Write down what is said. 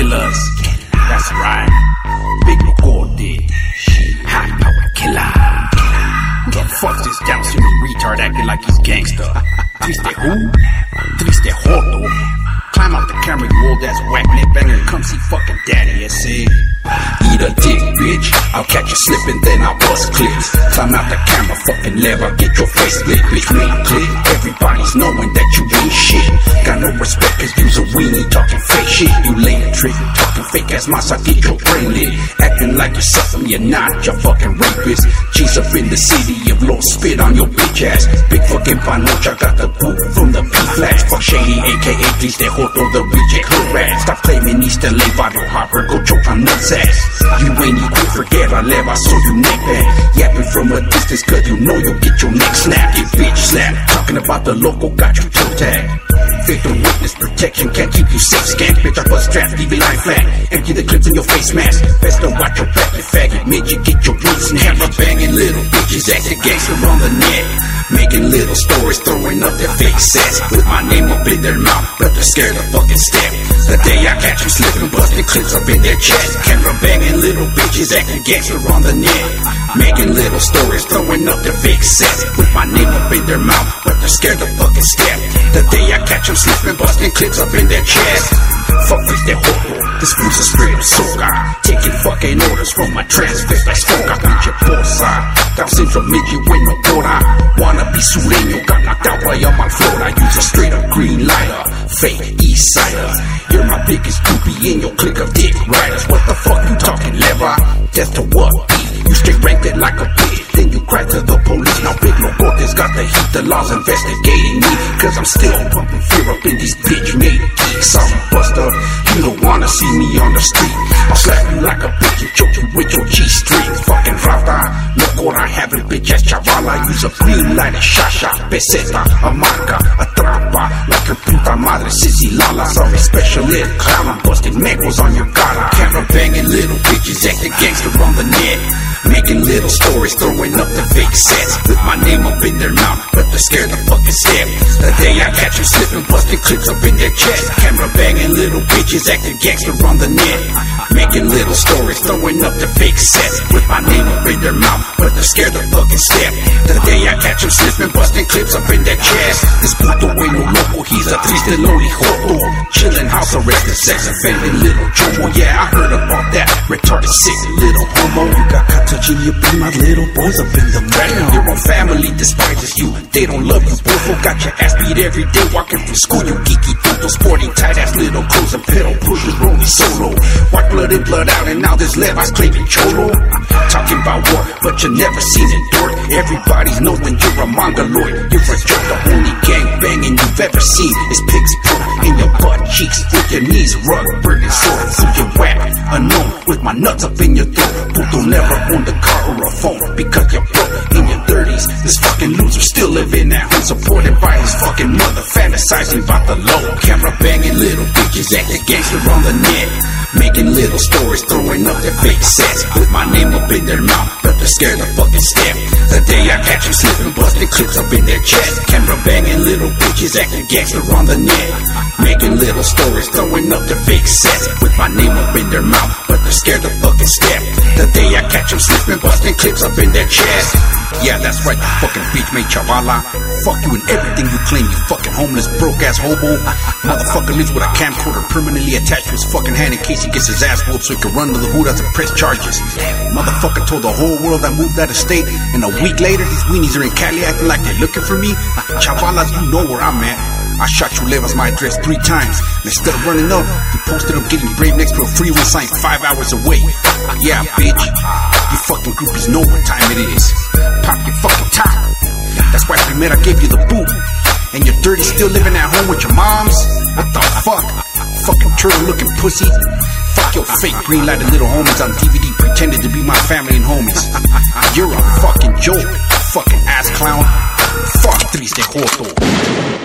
killers. That's right. Big Lokote. High power killer. The fuck's this down syndrome retard acting like he's gangster? Triste who? Triste Joto. Climb out the camera, you old ass whack neck banger, and come see fucking daddy, yes, see? Eat a dick, bitch. I'll catch you slipping, then I'll bust clips. Climb out the camera, fucking lever, get your face lit, bitch. Ain't click. Everybody's knowing that you ain't shit. Got no respect, cause you's a weenie talking fake shit. You lay a talking fake ass brain lit. Acting like you're something you're not, you're fucking rapist. Up in the city of low spit on your bitch ass. Big fucking panocha, got the boot from the P flash. Fuck shady, aka please they hold or the reject hood rat. Stop claiming East LA, barrio hopper, go choke on nuts ass. You ain't equipped, forget I live, I saw you neck back. Yapping from a distance, cause you know you'll get your neck snapped. Get bitch slapped. Talking about the local, got you toe tag. Victim witness protection can't keep you safe. Scan bitch, I bust straps, leave it line flat. Empty the clips in your face mask. Best to watch your back, you faggot. Mid you get your roots snapped. Camera banging little bitches, acting gangster on the net. Making little stories, throwing up their fake sets. With my name up in their mouth, but they're scared to fucking step. The day I catch them slipping, busting clips up in their chest. Camera banging little bitches, acting gangster on the net. Making little stories, throwing up their fake sets. With my name up in their mouth, scared to fucking step. The day I catch them slipping, busting clips up in their chest. Fuck with their hopo, this fool's a straight up soca. Taking fucking orders from my transfix like Soca, pinche posa. Down central midget with no quota. Wanna be sureño, got knocked out by a Florida. Use a straight up green lighter, fake east sider. You're my biggest groupie in your clique of dick riders. What the fuck you talking, lever? Death to what? You straight ranked it like a bitch, then you cry to Lokote's got the heat, the laws investigating me. Cause I'm still pumping fear up in these bitch made geeks. I'm a buster, you don't wanna see me on the street. I'll slap you like a bitch and choke you with your G string. Fucking rata, what I have in bitch ass chavala. Use a green light, a shasha, peseta, a marca, a trapa. Like her puta madre, sissy lala. Sorry, special ed clown, I'm busting megos on your cara. Camera banging little bitches, acting gangster on the net. Making little stories, throwing up the fake sets. With my name up in their mouth, but they're scared to fucking step. The day I catch them slipping, busting clips up in their chest. Camera banging little bitches, acting gangster on the net. Making little stories, throwing up the fake sets. With my name up in their mouth, but they're scared to fucking step. The day I catch them slipping, busting clips up in their chest. This puto ain't no loco, he's a triste lonely joto. Chillin' house arrested, sex offending little chomo. Oh, yeah, I. Retarded sick little homo. You got caught touching your my little boys up in the mail. Your own family despises you, they don't love you. Boyfriend got your ass beat every day walking from school. You geeky puto sporting tight ass little clothes and pedal pushers rolling solo. White blood in, blood out, and now this Levi's claiming cholo. Talking about war, but you never seen it dork. Everybody's knowing you're a mongoloid. You're a jerk, the only gang banging you've ever seen is pigs poop in your butt cheeks with your knees rug burning sword through your whack. Unknown with my nuts up in your throat. Puto never owned a car or a phone because you're broke in your 30s. This fucking loser still living at home, supported by his fucking mother, fantasizing about the low. Camera banging little bitches, acting gangster on the net. Making little stories, throwing up their fake sets. With my name up in their mouth, but they're scared to fucking step. The day I catch them slipping, busting clips up in their chest. Camera banging little bitches, acting gangster on the net. Making little stories, throwing up their fake sets. With my name up in their mouth, but they're scared to fucking step. The day I catch them slipping, busting clips up in their chest. Yeah, that's right, you fucking bitch made chavala. Fuck you and everything you claim, you fucking homeless, broke ass hobo. Motherfucker lives with a camcorder permanently attached to his fucking hand in case he gets his ass whooped so he can run to the hood to press charges. Motherfucker told the whole world I moved out of state, and a week later these weenies are in Cali acting like they're looking for me. Chavalas, you know where I'm at. I shot you Levas my address three times. And instead of running up, you posted up getting brave next to a freeway sign five hours away. Yeah, bitch. You fucking groupies know what time it is. Pop your fucking top. That's why Primera gave you the boot. And you're dirty still living at home with your moms? What the fuck? Fucking turtle looking pussy. Fuck your fake green lighted little homies on DVD pretending to be my family and homies. You're a fucking joke. Fucking ass clown. Fuck Triste Joto.